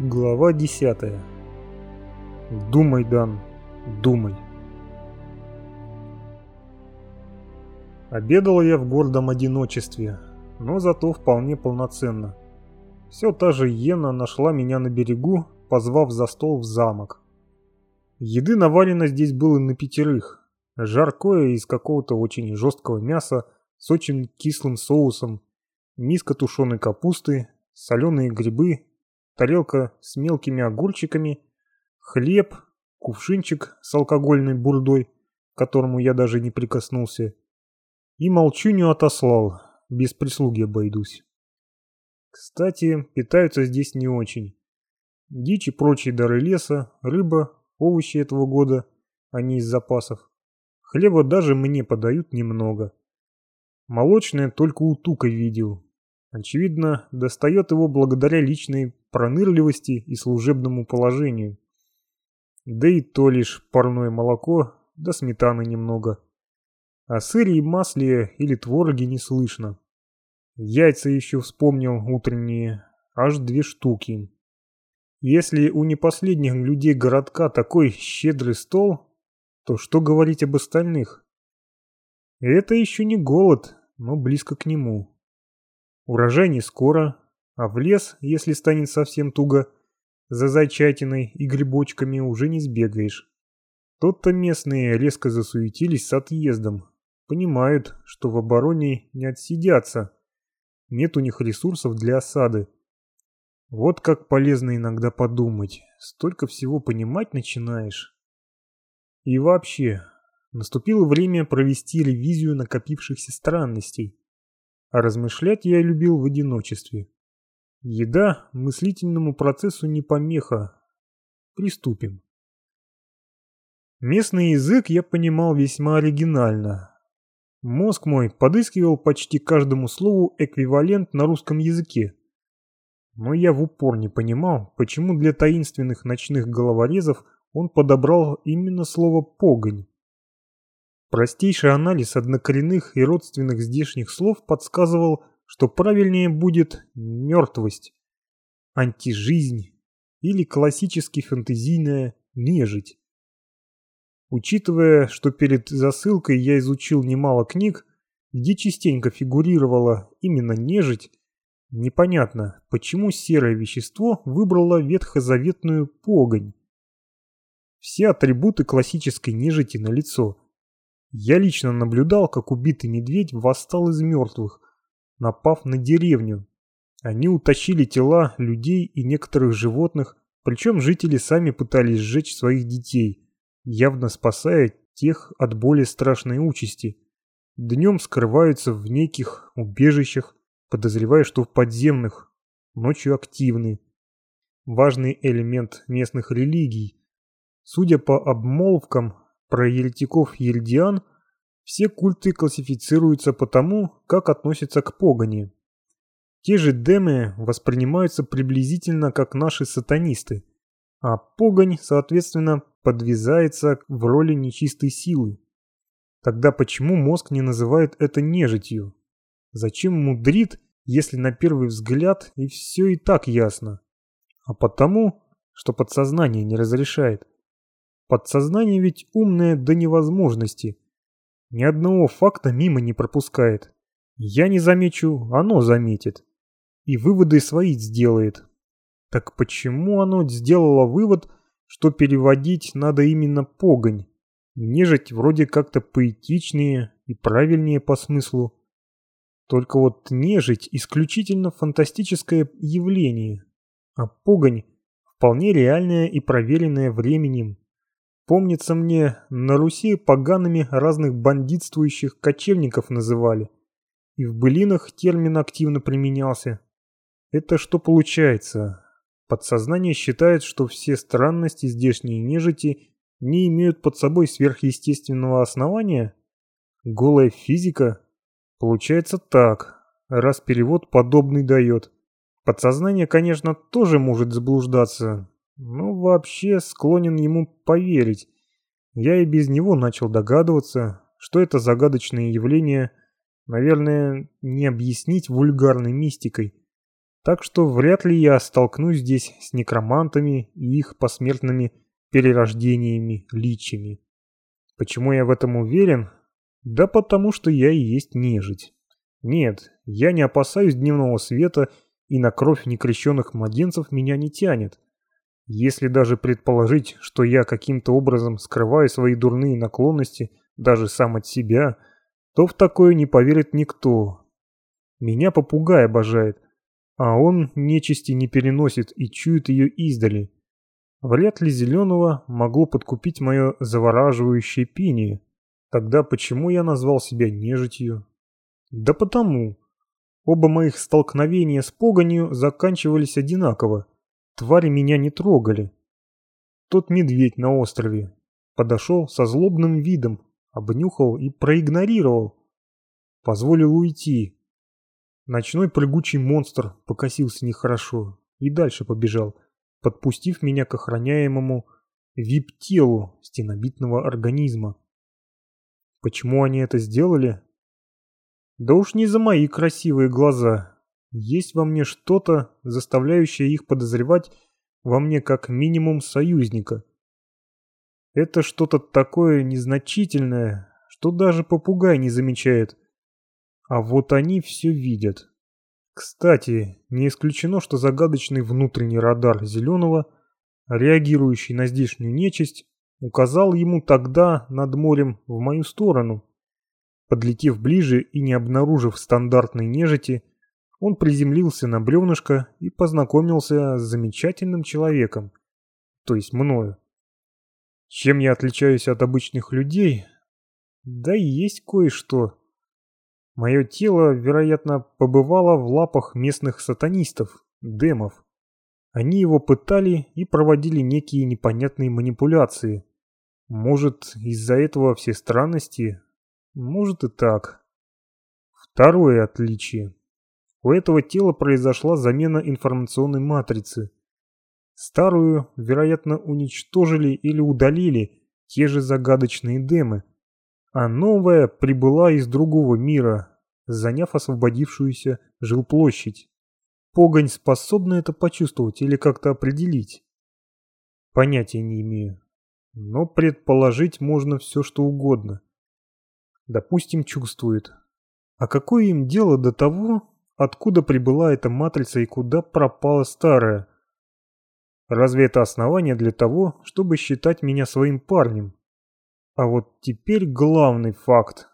Глава 10. Думай, Дан, думай. Обедал я в гордом одиночестве, но зато вполне полноценно. Все та же Йена нашла меня на берегу, позвав за стол в замок. Еды навалено здесь было на пятерых. Жаркое из какого-то очень жесткого мяса с очень кислым соусом, миска тушеной капусты, соленые грибы, тарелка с мелкими огурчиками, хлеб, кувшинчик с алкогольной бурдой, к которому я даже не прикоснулся, и молчунью отослал, без прислуги обойдусь. Кстати, питаются здесь не очень. Дичь и прочие дары леса, рыба, овощи этого года, а не из запасов. Хлеба даже мне подают немного. Молочное только у тука видел. Очевидно, достает его благодаря личной пронырливости и служебному положению. Да и то лишь парное молоко, да сметаны немного. О сыре и масле или твороге не слышно. Яйца еще вспомнил утренние, аж две штуки. Если у непоследних людей городка такой щедрый стол, то что говорить об остальных? Это еще не голод, но близко к нему. Урожай не скоро, а в лес, если станет совсем туго, за зайчатиной и грибочками уже не сбегаешь. Тот-то местные резко засуетились с отъездом. Понимают, что в обороне не отсидятся. Нет у них ресурсов для осады. Вот как полезно иногда подумать. Столько всего понимать начинаешь. И вообще, наступило время провести ревизию накопившихся странностей. А размышлять я любил в одиночестве. Еда мыслительному процессу не помеха. Приступим. Местный язык я понимал весьма оригинально. Мозг мой подыскивал почти каждому слову эквивалент на русском языке. Но я в упор не понимал, почему для таинственных ночных головорезов он подобрал именно слово «погонь». Простейший анализ однокоренных и родственных здешних слов подсказывал, что правильнее будет мертвость, антижизнь или классически фэнтезийная нежить. Учитывая, что перед засылкой я изучил немало книг, где частенько фигурировала именно нежить, непонятно, почему серое вещество выбрало ветхозаветную погонь. Все атрибуты классической нежити на лицо. Я лично наблюдал, как убитый медведь восстал из мертвых, напав на деревню. Они утащили тела людей и некоторых животных, причем жители сами пытались сжечь своих детей, явно спасая тех от более страшной участи. Днем скрываются в неких убежищах, подозревая, что в подземных, ночью активны. Важный элемент местных религий. Судя по обмолвкам про еретиков-ельдиан – все культы классифицируются по тому, как относятся к погони. Те же демы воспринимаются приблизительно как наши сатанисты, а погонь, соответственно, подвязается в роли нечистой силы. Тогда почему мозг не называет это нежитью? Зачем мудрит, если на первый взгляд и все и так ясно? А потому, что подсознание не разрешает. Подсознание ведь умное до невозможности – ни одного факта мимо не пропускает. Я не замечу, оно заметит. И выводы свои сделает. Так почему оно сделало вывод, что переводить надо именно погонь? Нежить вроде как-то поэтичнее и правильнее по смыслу. Только вот нежить исключительно фантастическое явление, а погонь вполне реальное и проверенное временем. Помнится мне, на Руси погаными разных бандитствующих кочевников называли. И в былинах термин активно применялся. Это что получается? Подсознание считает, что все странности здешней нежити не имеют под собой сверхъестественного основания? Голая физика? Получается так, раз перевод подобный дает. Подсознание, конечно, тоже может заблуждаться, ну, вообще склонен ему поверить. Я и без него начал догадываться, что это загадочное явление, наверное, не объяснить вульгарной мистикой. Так что вряд ли я столкнусь здесь с некромантами и их посмертными перерождениями, личами. Почему я в этом уверен? Да потому что я и есть нежить. Нет, я не опасаюсь дневного света, и на кровь некрещенных младенцев меня не тянет. Если даже предположить, что я каким-то образом скрываю свои дурные наклонности даже сам от себя, то в такое не поверит никто. Меня попугай обожает, а он нечисти не переносит и чует ее издали. Вряд ли зеленого могло подкупить мое завораживающее пение. Тогда почему я назвал себя нежитью? Да потому. Оба моих столкновения с погонью заканчивались одинаково. Твари меня не трогали. Тот медведь на острове подошел со злобным видом, обнюхал и проигнорировал. Позволил уйти. Ночной прыгучий монстр покосился нехорошо и дальше побежал, подпустив меня к охраняемому вип-телу стенобитного организма. Почему они это сделали? Да уж не за мои красивые глаза. Есть во мне что-то, заставляющее их подозревать во мне как минимум союзника. Это что-то такое незначительное, что даже попугай не замечает. А вот они все видят. Кстати, не исключено, что загадочный внутренний радар Зеленого, реагирующий на здешнюю нечисть, указал ему тогда над морем в мою сторону. Подлетев ближе и не обнаружив стандартной нежити, он приземлился на бревнышко и познакомился с замечательным человеком, то есть мною. Чем я отличаюсь от обычных людей? Да и есть кое-что. Мое тело, вероятно, побывало в лапах местных сатанистов, демов. Они его пытали и проводили некие непонятные манипуляции. Может, из-за этого все странности, может и так. Второе отличие. У этого тела произошла замена информационной матрицы. Старую, вероятно, уничтожили или удалили те же загадочные демы, а новая прибыла из другого мира, заняв освободившуюся жилплощадь. Погонь способна это почувствовать или как-то определить? Понятия не имею. Но предположить можно все, что угодно. Допустим, чувствует. А какое им дело до того, откуда прибыла эта матрица и куда пропала старая? Разве это основание для того, чтобы считать меня своим парнем? А вот теперь главный факт.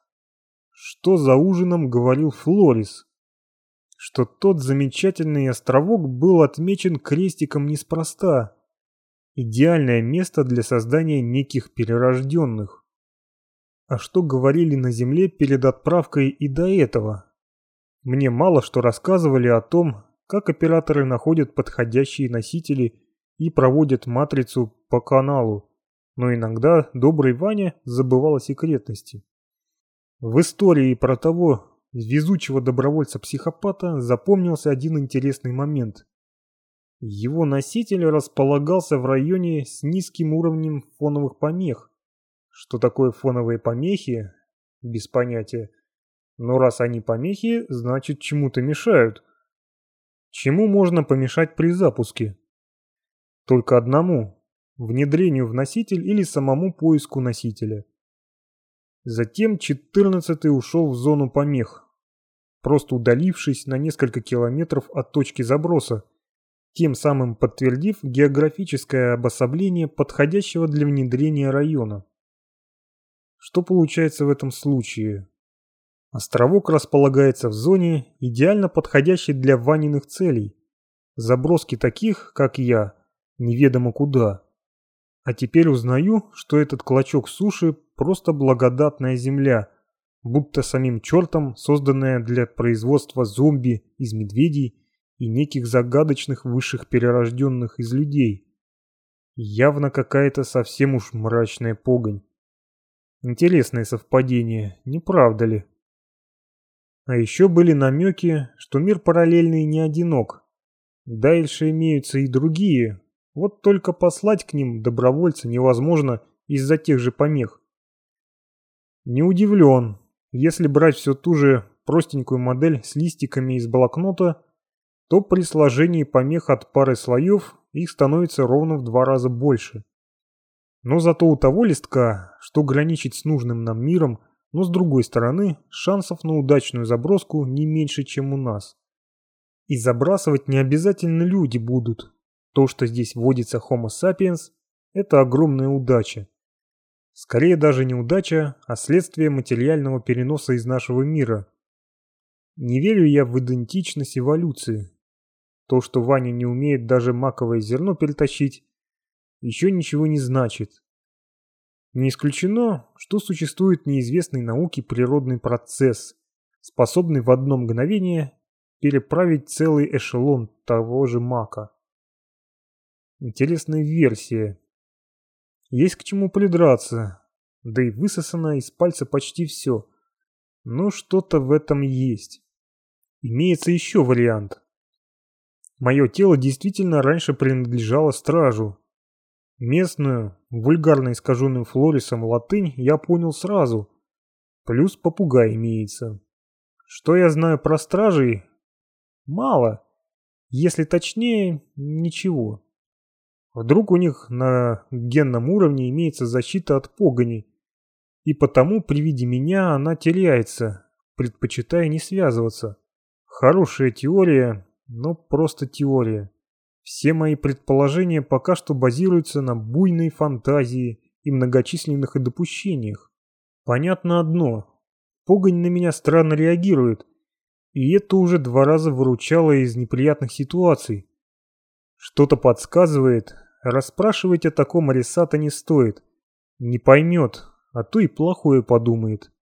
Что за ужином говорил Флорис? Что тот замечательный островок был отмечен крестиком неспроста. Идеальное место для создания неких перерожденных. А что говорили на Земле перед отправкой и до этого? Мне мало что рассказывали о том, как операторы находят подходящие носители и проводят матрицу по каналу, но иногда добрый Ваня забывал о секретности. В истории про того везучего добровольца-психопата запомнился один интересный момент. Его носитель располагался в районе с низким уровнем фоновых помех, что такое фоновые помехи? Без понятия. Но раз они помехи, значит чему-то мешают. Чему можно помешать при запуске? Только одному – внедрению в носитель или самому поиску носителя. Затем четырнадцатый ушел в зону помех, просто удалившись на несколько километров от точки заброса, тем самым подтвердив географическое обособление подходящего для внедрения района. Что получается в этом случае? Островок располагается в зоне, идеально подходящей для Ваниных целей. Заброски таких, как я, неведомо куда. А теперь узнаю, что этот клочок суши просто благодатная земля, будто самим чертом созданная для производства зомби из медведей и неких загадочных высших перерожденных из людей. Явно какая-то совсем уж мрачная погонь. Интересное совпадение, не правда ли? А еще были намеки, что мир параллельный не одинок. Дальше имеются и другие, вот только послать к ним добровольца невозможно из-за тех же помех. Не удивлен, если брать все ту же простенькую модель с листиками из блокнота, то при сложении помех от пары слоев их становится ровно в два раза больше. Но зато у того листка, что граничит с нужным нам миром, но с другой стороны, шансов на удачную заброску не меньше, чем у нас. И забрасывать не обязательно люди будут. То, что здесь водится Homo sapiens, это огромная удача. Скорее даже не удача, а следствие материального переноса из нашего мира. Не верю я в идентичность эволюции. То, что Ваня не умеет даже маковое зерно перетащить, еще ничего не значит. Не исключено, что существует неизвестный науке природный процесс, способный в одно мгновение переправить целый эшелон того же мака. Интересная версия. Есть к чему придраться, да и высосано из пальца почти все. Но что-то в этом есть. Имеется еще вариант. Мое тело действительно раньше принадлежало стражу. Местную, вульгарно искаженную Флорисом латынь я понял сразу. Плюс попугай имеется. Что я знаю про стражей? Мало. Если точнее, ничего. Вдруг у них на генном уровне имеется защита от погони, и потому при виде меня она теряется, предпочитая не связываться. Хорошая теория, но просто теория. Все мои предположения пока что базируются на буйной фантазии и многочисленных допущениях. Понятно одно. Погонь на меня странно реагирует, и это уже два раза выручало из неприятных ситуаций. Что-то подсказывает, расспрашивать о таком Арисата не стоит. Не поймет, а то и плохое подумает.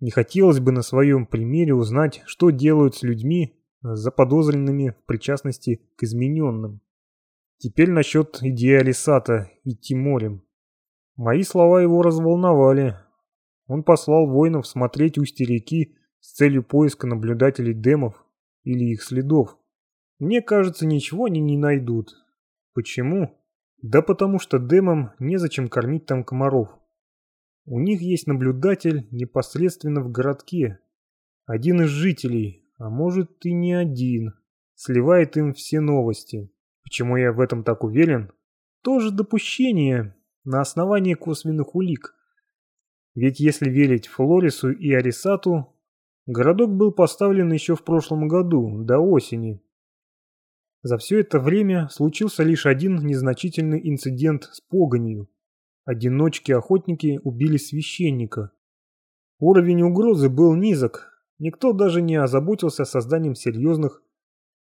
Не хотелось бы на своем примере узнать, что делают с людьми, заподозренными в причастности к измененным. Теперь насчет идеи Алисата и Тиморем. Мои слова его разволновали. Он послал воинов смотреть устье реки с целью поиска наблюдателей демов или их следов. Мне кажется, ничего они не найдут. Почему? Да потому что демам незачем кормить там комаров. У них есть наблюдатель непосредственно в городке. Один из жителей, а может и не один, сливает им все новости. Почему я в этом так уверен? Тоже допущение на основании косвенных улик. Ведь если верить Флорису и Арисату, городок был поставлен еще в прошлом году, до осени. За все это время случился лишь один незначительный инцидент с погонью. Одиночки-охотники убили священника. Уровень угрозы был низок, Никто даже не озаботился созданием серьезных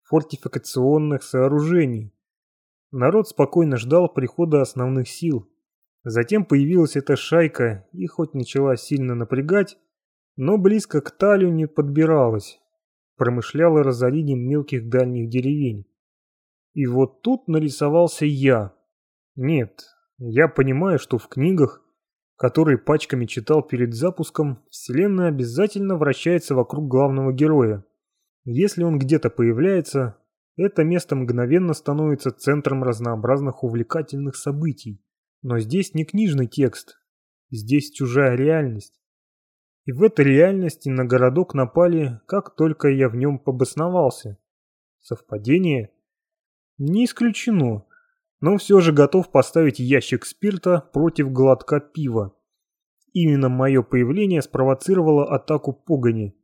фортификационных сооружений. Народ спокойно ждал прихода основных сил. Затем появилась эта шайка и хоть начала сильно напрягать, но близко к Талю не подбиралась. Промышляла разорением мелких дальних деревень. И вот тут нарисовался я. Нет, я понимаю, что в книгах который пачками читал перед запуском, вселенная обязательно вращается вокруг главного героя. Если он где-то появляется, это место мгновенно становится центром разнообразных увлекательных событий. Но здесь не книжный текст, здесь чужая реальность. И в этой реальности на городок напали, как только я в нем побосновался. Совпадение? Не исключено но все же готов поставить ящик спирта против глотка пива. Именно мое появление спровоцировало атаку погони.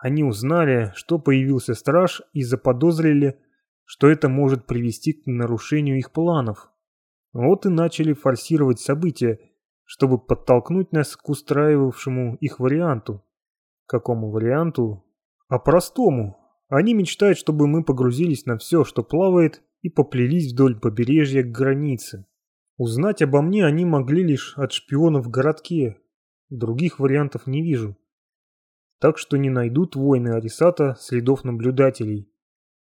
Они узнали, что появился страж и заподозрили, что это может привести к нарушению их планов. Вот и начали форсировать события, чтобы подтолкнуть нас к устраивавшему их варианту. Какому варианту? А простому. Они мечтают, чтобы мы погрузились на все, что плавает, и поплелись вдоль побережья к границе. Узнать обо мне они могли лишь от шпионов в городке. Других вариантов не вижу. Так что не найдут воины Арисата следов наблюдателей.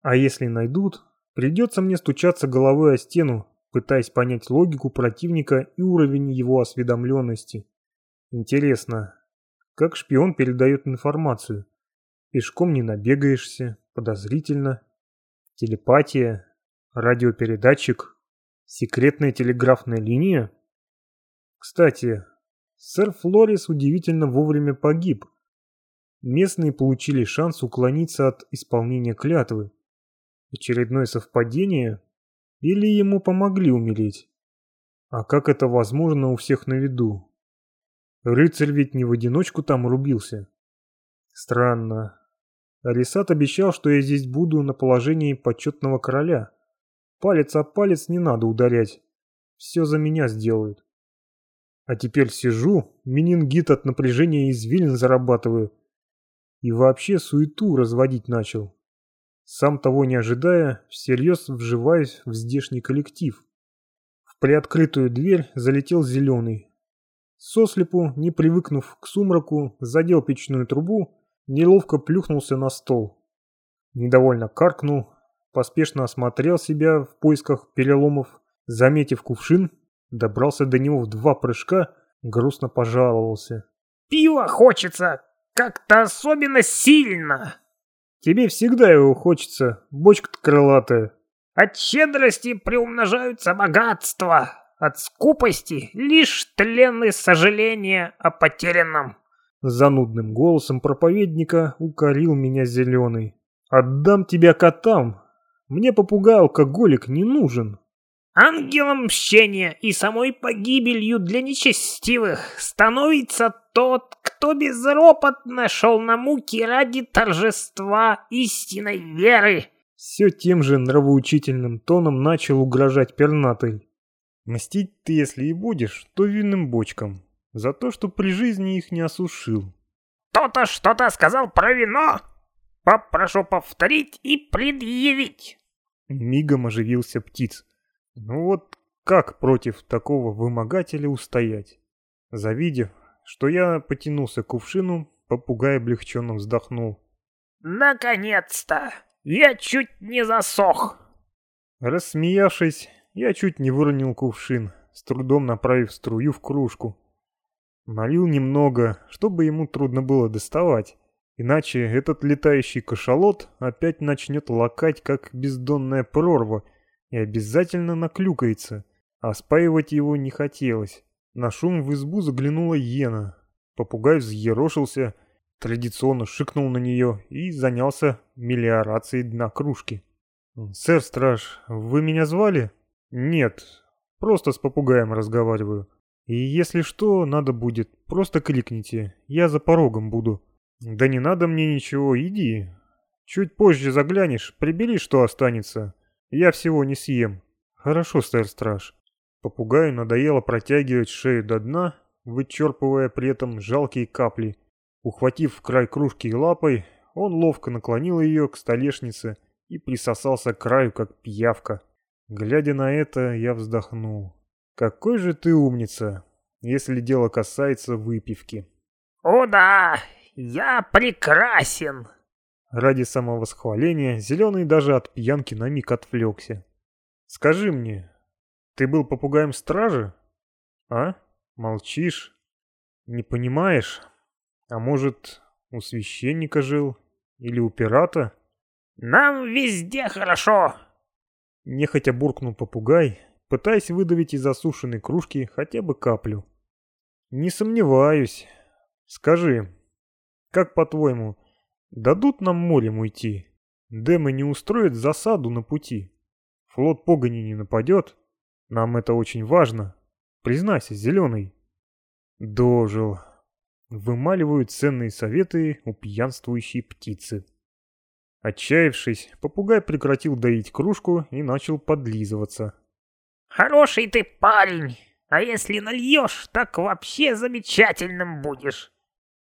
А если найдут, придется мне стучаться головой о стену, пытаясь понять логику противника и уровень его осведомленности. Интересно, как шпион передает информацию? Пешком не набегаешься, подозрительно. Телепатия, радиопередатчик, секретная телеграфная линия. Кстати, сэр Флорис удивительно вовремя погиб. Местные получили шанс уклониться от исполнения клятвы. Очередное совпадение? Или ему помогли умереть? А как это возможно у всех на виду? Рыцарь ведь не в одиночку там рубился. Странно. Алисат обещал, что я здесь буду на положении почетного короля. Палец о палец не надо ударять. Все за меня сделают. А теперь сижу, менингит от напряжения извилин зарабатываю. И вообще суету разводить начал. Сам того не ожидая, всерьез вживаюсь в здешний коллектив. В приоткрытую дверь залетел зеленый. Сослепу, не привыкнув к сумраку, задел печную трубу, неловко плюхнулся на стол. Недовольно каркнул, поспешно осмотрел себя в поисках переломов, заметив кувшин, добрался до него в два прыжка, грустно пожаловался. «Пива хочется! Как-то особенно сильно!» «Тебе всегда его хочется, бочка-то крылатая!» «От щедрости приумножаются богатства, от скупости лишь тленные сожаления о потерянном!» Занудным голосом проповедника укорил меня зеленый. «Отдам тебя котам, мне попугай-алкоголик не нужен. Ангелом мщения и самой погибелью для нечестивых становится тот, кто безропотно шел на муки ради торжества истинной веры. Все тем же нравоучительным тоном начал угрожать пернатый. Мстить ты, если и будешь, то винным бочкам. За то, что при жизни их не осушил. Кто-то что-то сказал про вино? Попрошу повторить и предъявить. Мигом оживился птиц. Ну вот как против такого вымогателя устоять? Завидев, что я потянулся к кувшину, попугай облегченно вздохнул. «Наконец-то! Я чуть не засох!» Рассмеявшись, я чуть не выронил кувшин, с трудом направив струю в кружку. Налил немного, чтобы ему трудно было доставать. Иначе этот летающий кашалот опять начнет лакать, как бездонная прорва, и обязательно наклюкается, а спаивать его не хотелось. На шум в избу заглянула иена. Попугай взъерошился, традиционно шикнул на нее и занялся мелиорацией дна кружки. «Сэр Страж, вы меня звали?» «Нет, просто с попугаем разговариваю. И если что, надо будет, просто кликните, я за порогом буду». «Да не надо мне ничего, иди. Чуть позже заглянешь, прибери, что останется. Я всего не съем». «Хорошо, стар-страж». Попугаю надоело протягивать шею до дна, вычерпывая при этом жалкие капли. Ухватив край кружки лапой, он ловко наклонил ее к столешнице и присосался к краю, как пиявка. Глядя на это, я вздохнул. «Какой же ты умница, если дело касается выпивки». «О да, «Я прекрасен!» Ради самовосхваления Зеленый даже от пьянки на миг отвлекся. «Скажи мне, ты был попугаем стражи? А? Молчишь? Не понимаешь? А может, у священника жил? Или у пирата?» «Нам везде хорошо!» Нехотя буркнул попугай, пытаясь выдавить из засушенной кружки хотя бы каплю. «Не сомневаюсь. Скажи, как по-твоему, дадут нам морем уйти? Демы не устроят засаду на пути. Флот погони не нападет. Нам это очень важно. Признайся, зеленый. Дожил. Вымаливают ценные советы у пьянствующей птицы. Отчаявшись, попугай прекратил доить кружку и начал подлизываться. «Хороший ты парень, а если нальешь, так вообще замечательным будешь.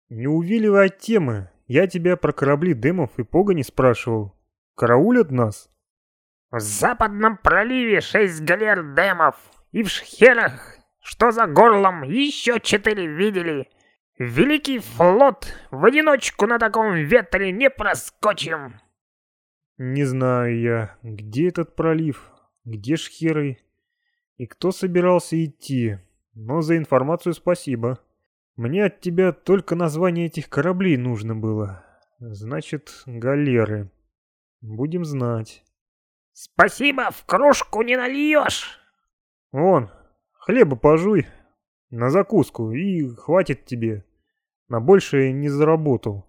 «Не увиливай от темы. Я тебя про корабли Демов и Погони спрашивал. Караулят нас?» «В западном проливе шесть галер Демов, и в Шхерах, что за горлом, еще четыре видели. Великий флот в одиночку на таком ветре не проскочим!» «Не знаю я, где этот пролив, где Шхеры и кто собирался идти, но за информацию спасибо». Мне от тебя только название этих кораблей нужно было. Значит, галеры. Будем знать. Спасибо, в кружку не нальешь. Вон, хлеба пожуй на закуску и хватит тебе. На большее не заработал.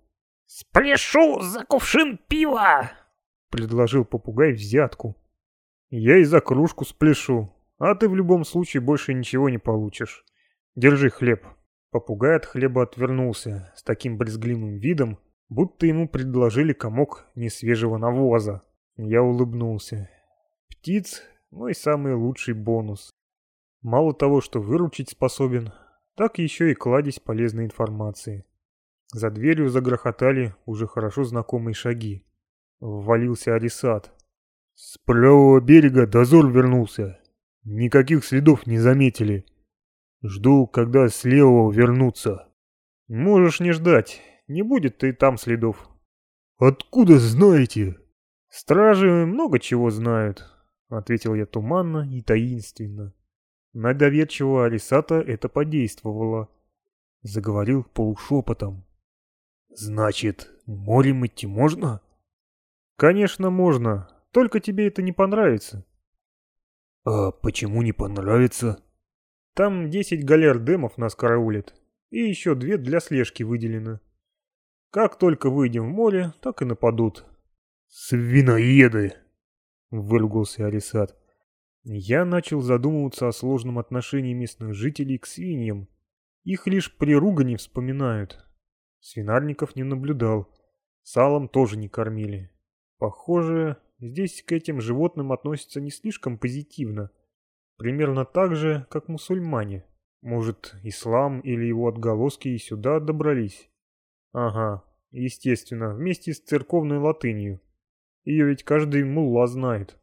Спляшу за кувшин пива. предложил попугай взятку. Я и за кружку спляшу, а ты в любом случае больше ничего не получишь. Держи хлеб. Попугай от хлеба отвернулся с таким брезгливым видом, будто ему предложили комок несвежего навоза. Я улыбнулся. Птиц — мой самый лучший бонус. Мало того, что выручить способен, так еще и кладезь полезной информации. За дверью загрохотали уже хорошо знакомые шаги. Ввалился Арисат. С правого берега дозор вернулся. Никаких следов не заметили. Жду, когда с левого вернутся. Можешь не ждать. Не будет и там следов. Откуда знаете? Стражи много чего знают, ответил я туманно и таинственно. На доверчивого Арисата это подействовало. Заговорил полушепотом. «Значит, морем идти можно?» «Конечно можно, только тебе это не понравится». «А почему не понравится?» «Там десять галер демов нас караулит, и еще две для слежки выделено. Как только выйдем в море, так и нападут». «Свиноеды!» — выругался Арисат. Я начал задумываться о сложном отношении местных жителей к свиньям. Их лишь при ругани вспоминают. Свинарников не наблюдал. Салом тоже не кормили. Похоже, здесь к этим животным относятся не слишком позитивно. Примерно так же, как мусульмане. Может, ислам или его отголоски и сюда добрались? Ага, естественно, вместе с церковной латынью. Ее ведь каждый мулла знает.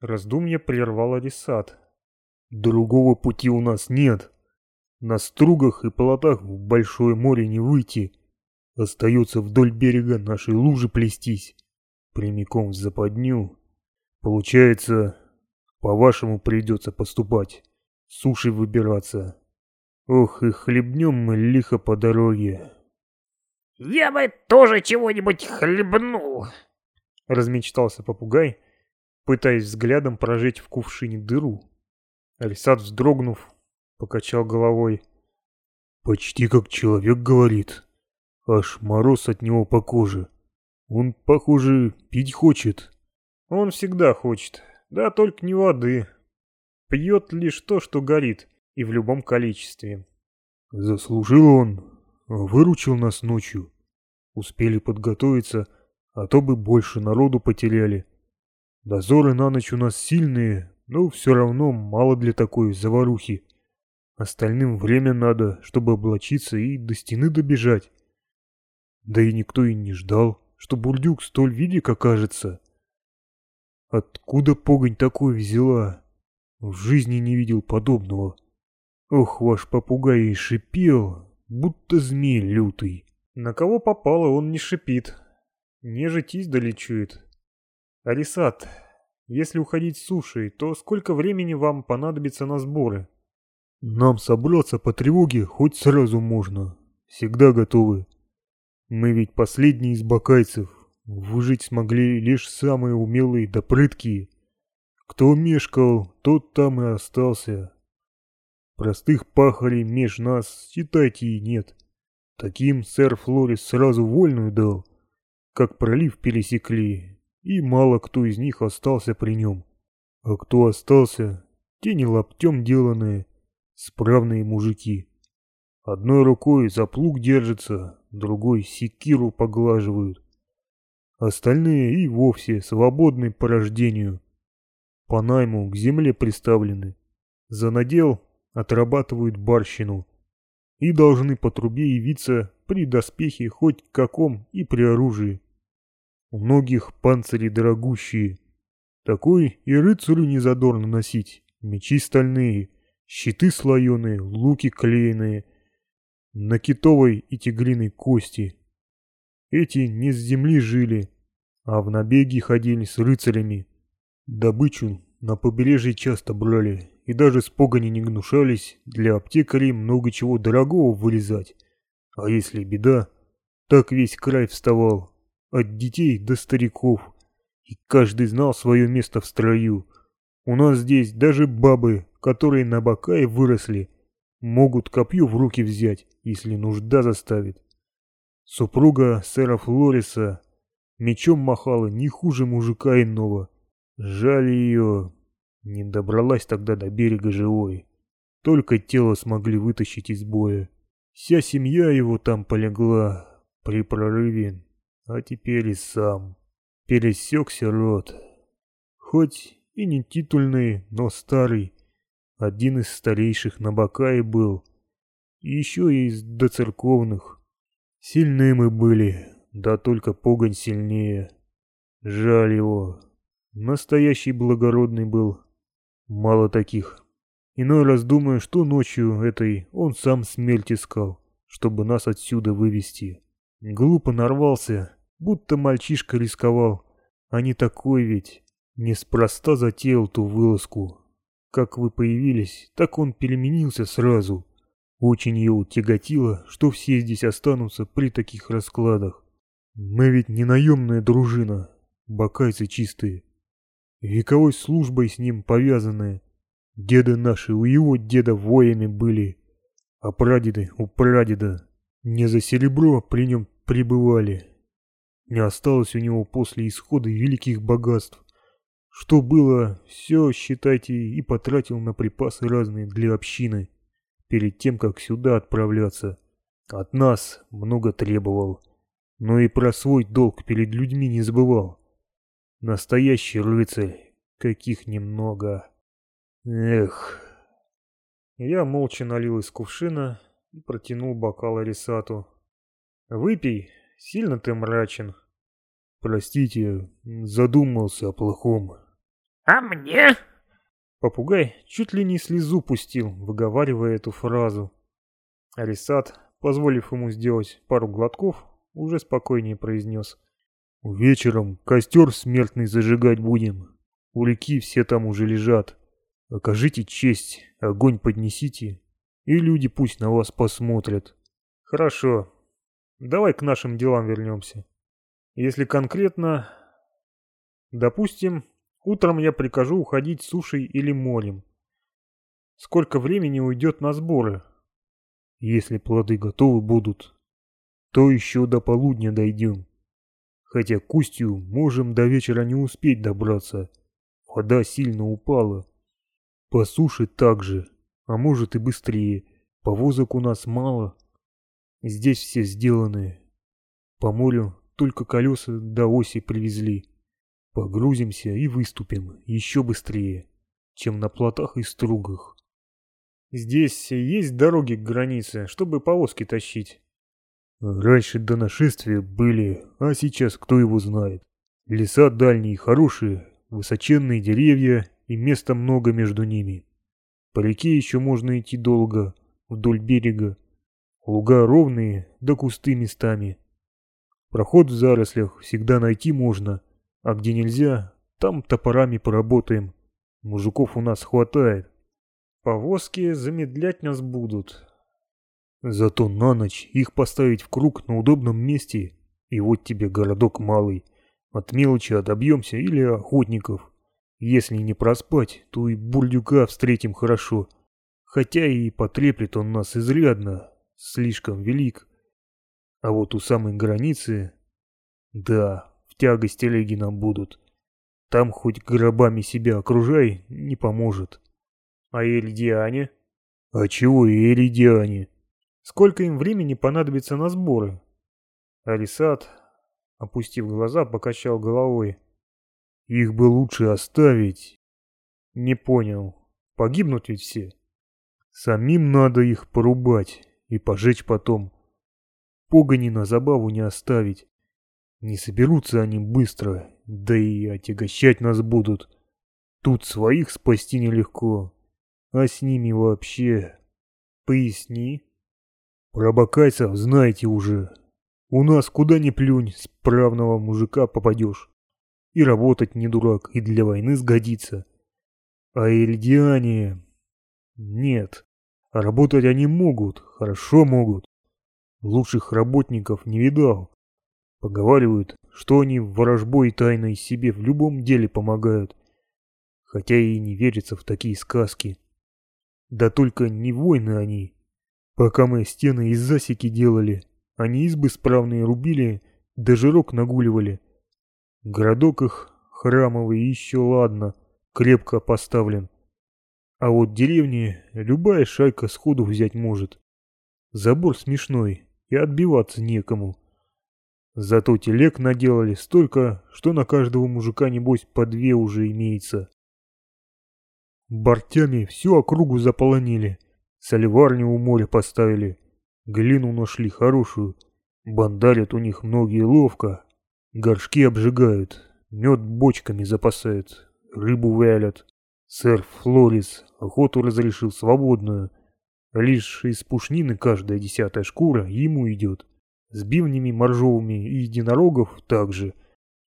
Раздумье прервало Рисат. «Другого пути у нас нет. На стругах и полотах в большое море не выйти. Остается вдоль берега нашей лужи плестись, прямиком в западню. Получается, по-вашему придется поступать, суши выбираться. Ох, и хлебнем мы лихо по дороге». «Я бы тоже чего-нибудь хлебнул», — размечтался попугай, пытаясь взглядом прожечь в кувшине дыру. Алисат, вздрогнув, покачал головой. «Почти как человек говорит. Аж мороз от него по коже. Он, похоже, пить хочет». «Он всегда хочет. Да только не воды. Пьет лишь то, что горит, и в любом количестве». «Заслужил он. Выручил нас ночью. Успели подготовиться, а то бы больше народу потеряли». Дозоры на ночь у нас сильные, но все равно мало для такой заварухи. Остальным время надо, чтобы облачиться и до стены добежать. Да и никто и не ждал, что бурдюк столь велик окажется. Откуда погонь такой взяла? В жизни не видел подобного. Ох, ваш попугай и шипел, будто змей лютый. На кого попало, он не шипит. Нежить издали чует, Арисат, если уходить с суши, то сколько времени вам понадобится на сборы? Нам собраться по тревоге хоть сразу можно. Всегда готовы. Мы ведь последние из бакайцев. Выжить смогли лишь самые умелые да прыткие. Кто мешкал, тот там и остался. Простых пахарей меж нас, считайте, и нет. Таким сэр Флорис сразу вольную дал, как пролив пересекли, и мало кто из них остался при нем. А кто остался, те не лаптем деланные, справные мужики. Одной рукой за плуг держатся, другой секиру поглаживают. Остальные и вовсе свободны по рождению. По найму к земле приставлены. За надел отрабатывают барщину. И должны по трубе явиться при доспехе хоть каком и при оружии. У многих панцири дорогущие. Такой и рыцарю не задорно носить. Мечи стальные, щиты слоеные, луки клееные, на китовой и тигриной кости. Эти не с земли жили, а в набеги ходили с рыцарями. Добычу на побережье часто брали и даже с погони не гнушались для аптекарей много чего дорогого вырезать. А если беда, так весь край вставал, от детей до стариков, и каждый знал свое место в строю. У нас здесь даже бабы, которые на бока и выросли, могут копье в руки взять, если нужда заставит. Супруга сэра Флориса Мечом махала не хуже мужика иного. Жаль ее. Не добралась тогда до берега живой. Только тело смогли вытащить из боя. Вся семья его там полегла при прорыве. А теперь и сам. Пересекся род. Хоть и не титульный, но старый. Один из старейших на Бакае был. Еще и из доцерковных. Сильны мы были, да только погонь сильнее. Жаль его. Настоящий благородный был. Мало таких. Иной раз думаю, что ночью этой он сам смерть искал, чтобы нас отсюда вывести. Глупо нарвался, будто мальчишка рисковал. А не такой ведь. Неспроста затеял ту вылазку. Как вы появились, так он переменился сразу. Очень его тяготило, что все здесь останутся при таких раскладах. Мы ведь не наемная дружина, бакайцы чистые. Вековой службой с ним повязанные. Деды наши у его деда воями были, а прадеды у прадеда не за серебро при нем пребывали. Не осталось у него после исхода великих богатств. Что было, все, считайте, и потратил на припасы разные для общины, перед тем, как сюда отправляться. От нас много требовал но и про свой долг перед людьми не забывал. Настоящий рыцарь, каких немного. Эх. Я молча налил из кувшина и протянул бокал Арисату. «Выпей, сильно ты мрачен». «Простите, задумался о плохом». «А мне?» Попугай чуть ли не слезу пустил, выговаривая эту фразу. Арисат, позволив ему сделать пару глотков, уже спокойнее произнес. «Вечером костер смертный зажигать будем. У реки все там уже лежат. Окажите честь, огонь поднесите, и люди пусть на вас посмотрят». «Хорошо. Давай к нашим делам вернемся. Если конкретно... Допустим, утром я прикажу уходить сушей или морем. Сколько времени уйдет на сборы?» «Если плоды готовы будут, то еще до полудня дойдем. Хотя к устью можем до вечера не успеть добраться. Вода сильно упала. По суше также, а может и быстрее. Повозок у нас мало. Здесь все сделаны. По морю только колеса до оси привезли. Погрузимся и выступим еще быстрее, чем на плотах и стругах. Здесь есть дороги к границе, чтобы повозки тащить. Раньше до нашествия были, а сейчас кто его знает. Леса дальние, хорошие, высоченные деревья и места много между ними. По реке еще можно идти долго, вдоль берега. Луга ровные, да кусты местами. Проход в зарослях всегда найти можно, а где нельзя, там топорами поработаем. Мужиков у нас хватает. Повозки замедлять нас будут, Зато на ночь их поставить в круг на удобном месте, и вот тебе городок малый. От мелочи отобьемся или охотников. Если не проспать, то и бурдюка встретим хорошо. Хотя и потреплет он нас изрядно, слишком велик. А вот у самой границы... Да, тягость телеги нам будут. Там хоть гробами себя окружай, не поможет. А Эльдиане? А чего и Эльдиане? Сколько им времени понадобится на сборы? Алисат, опустив глаза, покачал головой. Их бы лучше оставить. Не понял. Погибнут ведь все. Самим надо их порубать и пожечь потом. Погони на забаву не оставить. Не соберутся они быстро, да и отягощать нас будут. Тут своих спасти нелегко, а с ними вообще... Поясни. Про бакайцев знаете уже. У нас куда ни плюнь, справного мужика попадешь. И работать не дурак, и для войны сгодится. А эльдиане... Нет. Работать они могут, хорошо могут. Лучших работников не видал. Поговаривают, что они ворожбой тайной себе в любом деле помогают. Хотя и не верится в такие сказки. Да только не войны они, Пока мы стены из засеки делали, они избы справные рубили, да жирок нагуливали. Городок их храмовый еще ладно, крепко поставлен. А вот деревни любая шайка сходу взять может. Забор смешной, и отбиваться некому. Зато телег наделали столько, что на каждого мужика, небось, по две уже имеется. Бортями всю округу заполонили, соливарню у моря поставили, глину нашли хорошую, бандарят у них многие ловко, горшки обжигают, мед бочками запасают, рыбу вялят. Сэр Флорис охоту разрешил свободную, лишь из пушнины каждая десятая шкура ему идет. С бивнями моржовыми и единорогов также.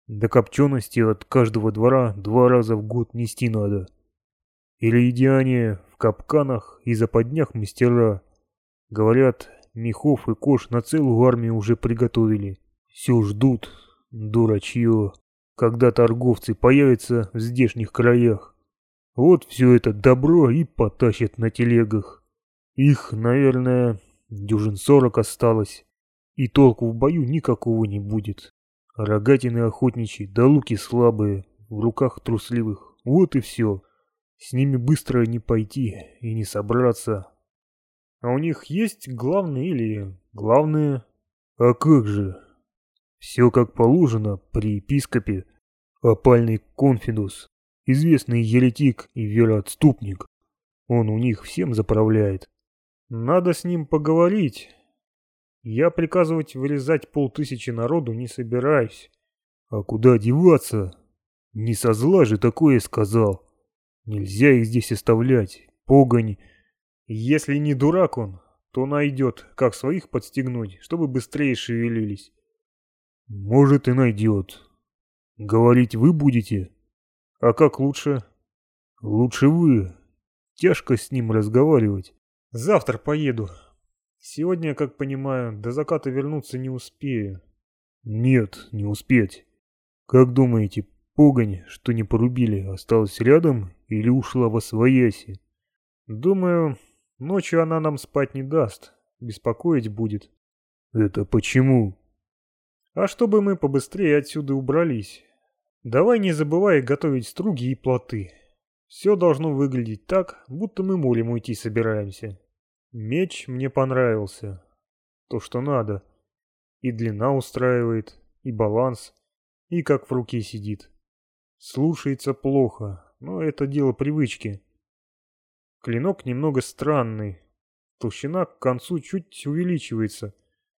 До копчености от каждого двора два раза в год нести надо. Или идиане в капканах и западнях мастера. Говорят, мехов и кож на целую армию уже приготовили. Все ждут, дурачье, когда торговцы появятся в здешних краях. Вот все это добро и потащат на телегах. Их, наверное, дюжин сорок осталось. И толку в бою никакого не будет. Рогатины охотничьи, да луки слабые, в руках трусливых. Вот и все. С ними быстро не пойти и не собраться. А у них есть главные или главные? А как же? Все как положено при епископе. Опальный конфидус, известный еретик и вероотступник. Он у них всем заправляет. Надо с ним поговорить. Я приказывать вырезать полтысячи народу не собираюсь. А куда деваться? Не со зла же такое сказал. Нельзя их здесь оставлять. Погонь. Если не дурак он, то найдет, как своих подстегнуть, чтобы быстрее шевелились. Может и найдет. Говорить вы будете? А как лучше? Лучше вы. Тяжко с ним разговаривать. Завтра поеду. Сегодня, как понимаю, до заката вернуться не успею. Нет, не успеть. Как думаете, погонь, что не порубили, осталась рядом или ушла во свояси? Думаю, ночью она нам спать не даст, беспокоить будет. Это почему? А чтобы мы побыстрее отсюда убрались. Давай не забывай готовить струги и плоты. Все должно выглядеть так, будто мы морем уйти собираемся. Меч мне понравился. То, что надо. И длина устраивает, и баланс, и как в руке сидит. Слушается плохо, но это дело привычки. Клинок немного странный. Толщина к концу чуть увеличивается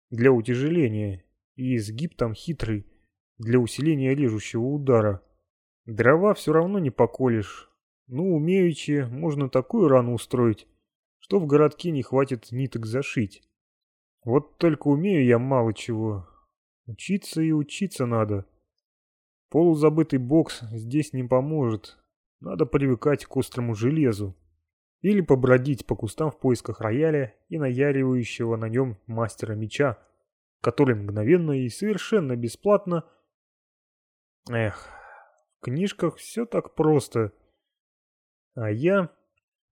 для утяжеления, и изгиб там хитрый для усиления режущего удара. Дрова все равно не поколешь. Ну, умеючи, можно такую рану устроить, что в городке не хватит ниток зашить. Вот только умею я мало чего. Учиться и учиться надо. Полузабытый бокс здесь не поможет. Надо привыкать к острому железу. Или побродить по кустам в поисках рояля и наяривающего на нем мастера меча, который мгновенно и совершенно бесплатно... Эх, в книжках все так просто. А я,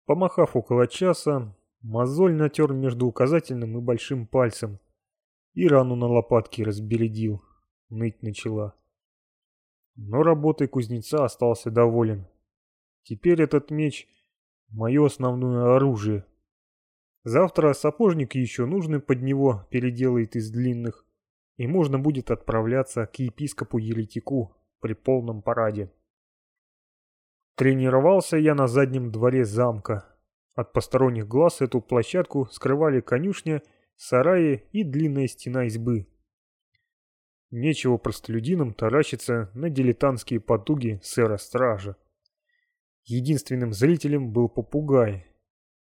помахав около часа, мозоль натер между указательным и большим пальцем и рану на лопатке разбередил. Ныть начала. Но работой кузнеца остался доволен. Теперь этот меч — мое основное оружие. Завтра сапожник еще нужный под него переделает из длинных, и можно будет отправляться к епископу-еретику при полном параде. Тренировался я на заднем дворе замка. От посторонних глаз эту площадку скрывали конюшня, сараи и длинная стена избы. Нечего простолюдинам таращиться на дилетантские потуги сэра-стража. Единственным зрителем был попугай.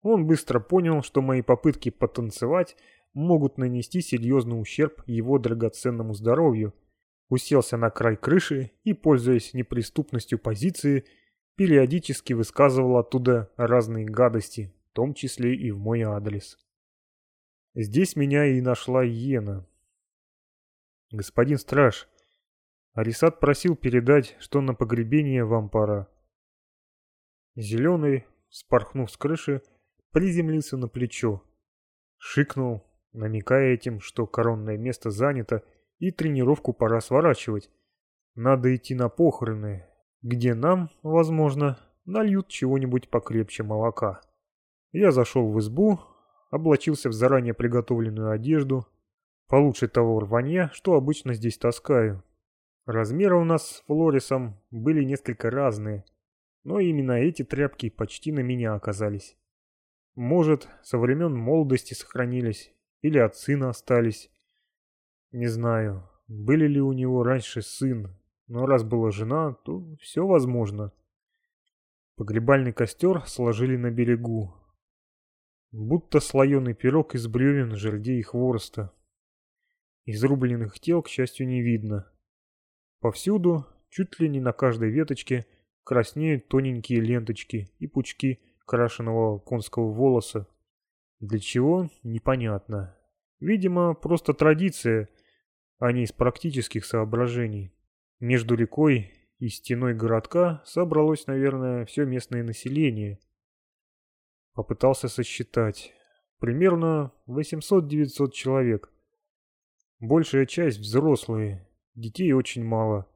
Он быстро понял, что мои попытки потанцевать могут нанести серьезный ущерб его драгоценному здоровью, уселся на край крыши и, пользуясь неприступностью позиции, периодически высказывал оттуда разные гадости, в том числе и в мой адрес. Здесь меня и нашла Йена. «Господин страж, Арисат просил передать, что на погребение вам пора». Зеленый, спорхнув с крыши, приземлился на плечо. Шикнул, намекая этим, что коронное место занято и тренировку пора сворачивать. Надо идти на похороны, где нам, возможно, нальют чего-нибудь покрепче молока. Я зашел в избу, облачился в заранее приготовленную одежду, получше того рванья, что обычно здесь таскаю. Размеры у нас с Флорисом были несколько разные, но именно эти тряпки почти на меня оказались. Может, со времен молодости сохранились, или от сына остались. Не знаю, были ли у него раньше сын, но раз была жена, то все возможно. Погребальный костер сложили на берегу. Будто слоеный пирог из бревен, жердей и хвороста. Изрубленных тел, к счастью, не видно. Повсюду, чуть ли не на каждой веточке, краснеют тоненькие ленточки и пучки крашеного конского волоса. Для чего? Непонятно. Видимо, просто традиция, а не из практических соображений. Между рекой и стеной городка собралось, наверное, все местное население. Попытался сосчитать. Примерно 800-900 человек. Большая часть взрослые, детей очень мало.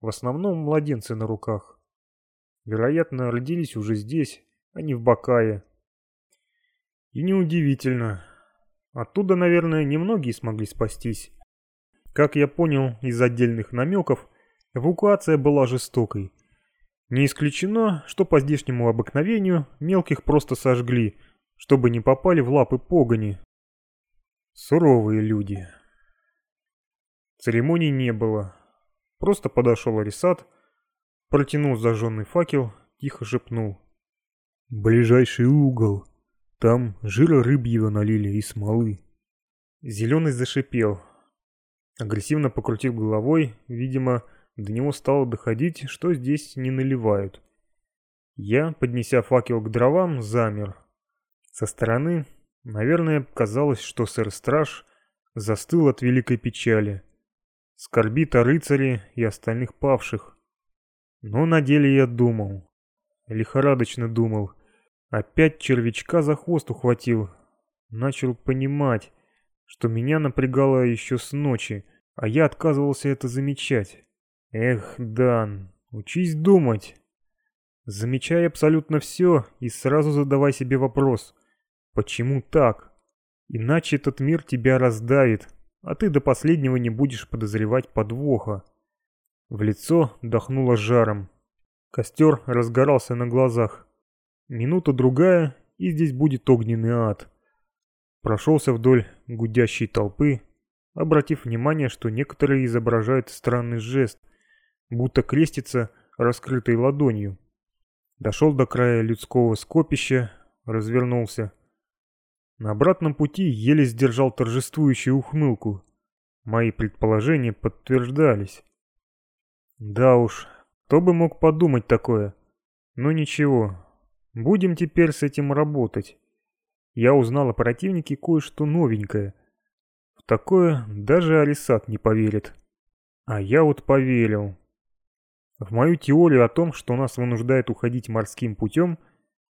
В основном младенцы на руках. Вероятно, родились уже здесь, а не в Бакае. И неудивительно. Оттуда, наверное, немногие смогли спастись. Как я понял из отдельных намеков, эвакуация была жестокой. Не исключено, что по здешнему обыкновению мелких просто сожгли, чтобы не попали в лапы погони. Суровые люди. Церемоний не было. Просто подошел Арисат, протянул зажженный факел, тихо шепнул. «Ближайший угол. Там жира рыбьего налили и смолы». Зеленый зашипел. Агрессивно покрутив головой, видимо, до него стало доходить, что здесь не наливают. Я, поднеся факел к дровам, замер. Со стороны, наверное, казалось, что сэр-страж застыл от великой печали. Скорбит о рыцаре и остальных павших. Но на деле я думал. Лихорадочно думал. Опять червячка за хвост ухватил. Начал понимать, что меня напрягало еще с ночи, а я отказывался это замечать. Эх, Дан, учись думать. Замечай абсолютно все и сразу задавай себе вопрос. Почему так? Иначе этот мир тебя раздавит, а ты до последнего не будешь подозревать подвоха. В лицо дохнуло жаром. Костер разгорался на глазах. Минута-другая, и здесь будет огненный ад. Прошелся вдоль гудящей толпы, обратив внимание, что некоторые изображают странный жест – будто крестится раскрытой ладонью. Дошел до края людского скопища, развернулся. На обратном пути еле сдержал торжествующую ухмылку. Мои предположения подтверждались. Да уж, кто бы мог подумать такое. Но ничего, будем теперь с этим работать. Я узнал о противнике кое-что новенькое. В такое даже Алисат не поверит. А я вот поверил. В мою теорию о том, что нас вынуждает уходить морским путем,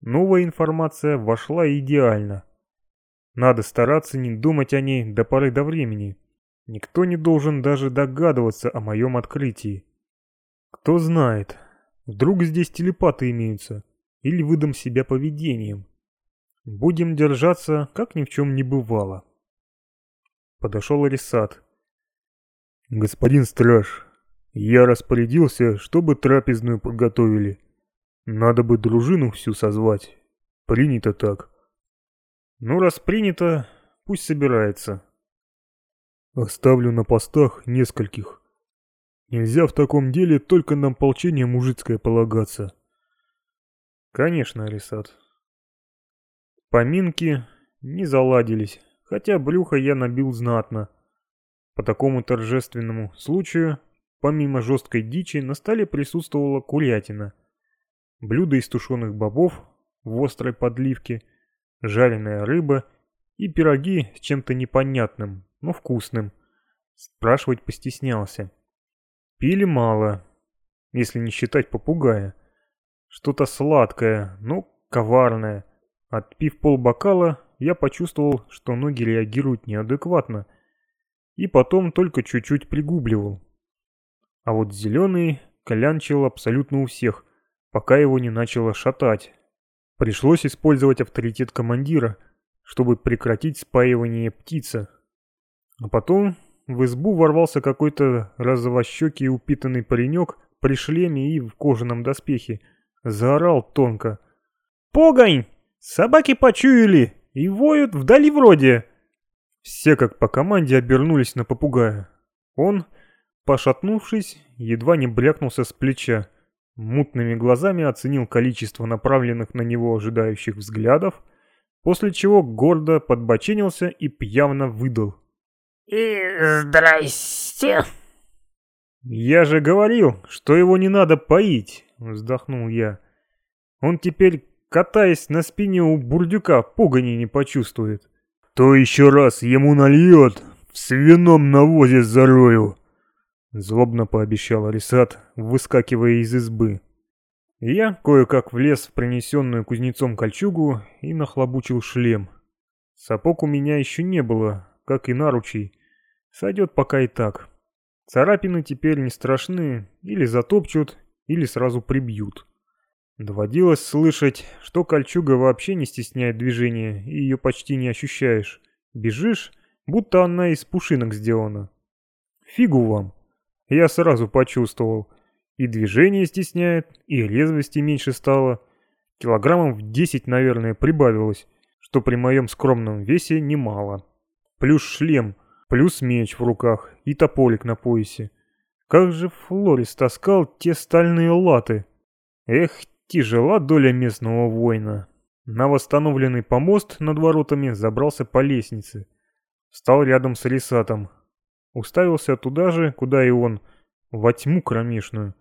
новая информация вошла идеально. Надо стараться не думать о ней до поры до времени. Никто не должен даже догадываться о моем открытии. Кто знает, вдруг здесь телепаты имеются, или выдам себя поведением. Будем держаться, как ни в чем не бывало. Подошел Арисат. «Господин страж, я распорядился, чтобы трапезную подготовили. Надо бы дружину всю созвать. Принято так. Ну, раз принято, пусть собирается. Оставлю на постах нескольких. Нельзя в таком деле только на ополчение мужицкое полагаться. Конечно, Арисат. Поминки не заладились, хотя брюхо я набил знатно. По такому торжественному случаю Помимо жесткой дичи на столе присутствовала курятина, блюдо из тушеных бобов в острой подливке, жареная рыба и пироги с чем-то непонятным, но вкусным. Спрашивать постеснялся. Пили мало, если не считать попугая. Что-то сладкое, но коварное. Отпив полбокала, я почувствовал, что ноги реагируют неадекватно. И потом только чуть-чуть пригубливал. А вот зеленый клянчил абсолютно у всех, пока его не начало шатать. Пришлось использовать авторитет командира, чтобы прекратить спаивание птицы. А потом в избу ворвался какой-то розовощекий упитанный паренек при шлеме и в кожаном доспехе. Заорал тонко. «Погонь! Собаки почуяли и воют вдали вроде!» Все как по команде обернулись на попугая. Он, пошатнувшись, едва не брякнулся с плеча. Мутными глазами оценил количество направленных на него ожидающих взглядов, после чего гордо подбоченился и пьяно выдал. «И здрасте!» «Я же говорил, что его не надо поить!» — вздохнул я. «Он теперь, катаясь на спине у бурдюка, пугани не почувствует». «То еще раз ему нальет, в свином навозе зарою!» Злобно пообещал Арисат, выскакивая из избы. Я кое-как влез в принесенную кузнецом кольчугу и нахлобучил шлем. Сапог у меня еще не было, как и наручей. Сойдет пока и так. Царапины теперь не страшны, или затопчут, или сразу прибьют. Доводилось слышать, что кольчуга вообще не стесняет движения, и ее почти не ощущаешь. Бежишь, будто она из пушинок сделана. Фигу вам. Я сразу почувствовал. И движение стесняет, и резвости меньше стало. Килограммов в 10, наверное, прибавилось, что при моем скромном весе немало. Плюс шлем, плюс меч в руках и тополик на поясе. Как же Флорис таскал те стальные латы. Эх, тяжела доля местного воина. На восстановленный помост над воротами забрался по лестнице. Встал рядом с Рисатом, Уставился туда же, куда и он, во тьму кромешную.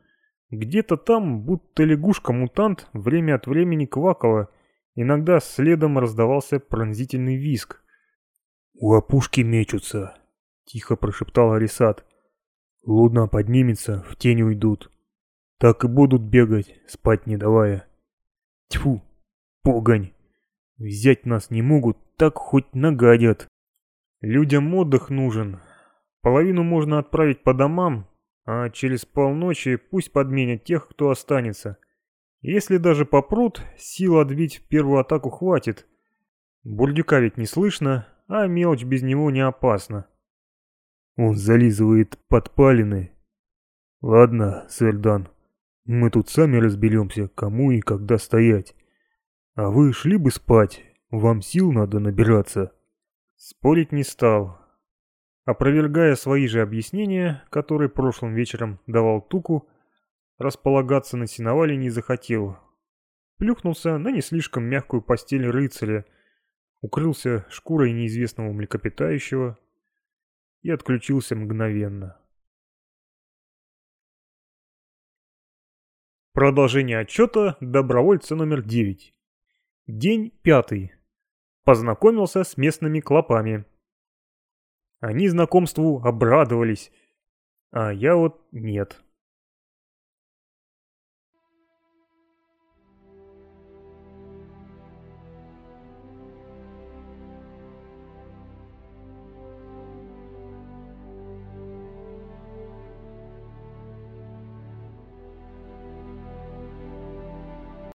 Где-то там, будто лягушка-мутант, время от времени квакала, иногда следом раздавался пронзительный виск. «У опушки мечутся», — тихо прошептал Арисат. «Луна поднимется, в тень уйдут. Так и будут бегать, спать не давая. Тьфу, погонь! Взять нас не могут, так хоть нагадят». «Людям отдых нужен, Половину можно отправить по домам, а через полночи пусть подменят тех, кто останется. Если даже попрут, сил отбить первую атаку хватит. Бурдюка ведь не слышно, а мелочь без него не опасна. Он зализывает подпалины. Ладно, Сельдан, мы тут сами разберемся, кому и когда стоять. А вы шли бы спать, вам сил надо набираться. Спорить не стал, Опровергая свои же объяснения, которые прошлым вечером давал Туку, располагаться на сеновале не захотел. Плюхнулся на не слишком мягкую постель рыцаря, укрылся шкурой неизвестного млекопитающего и отключился мгновенно. Продолжение отчета добровольца номер 9. День пятый. Познакомился с местными клопами. Они знакомству обрадовались, а я вот нет.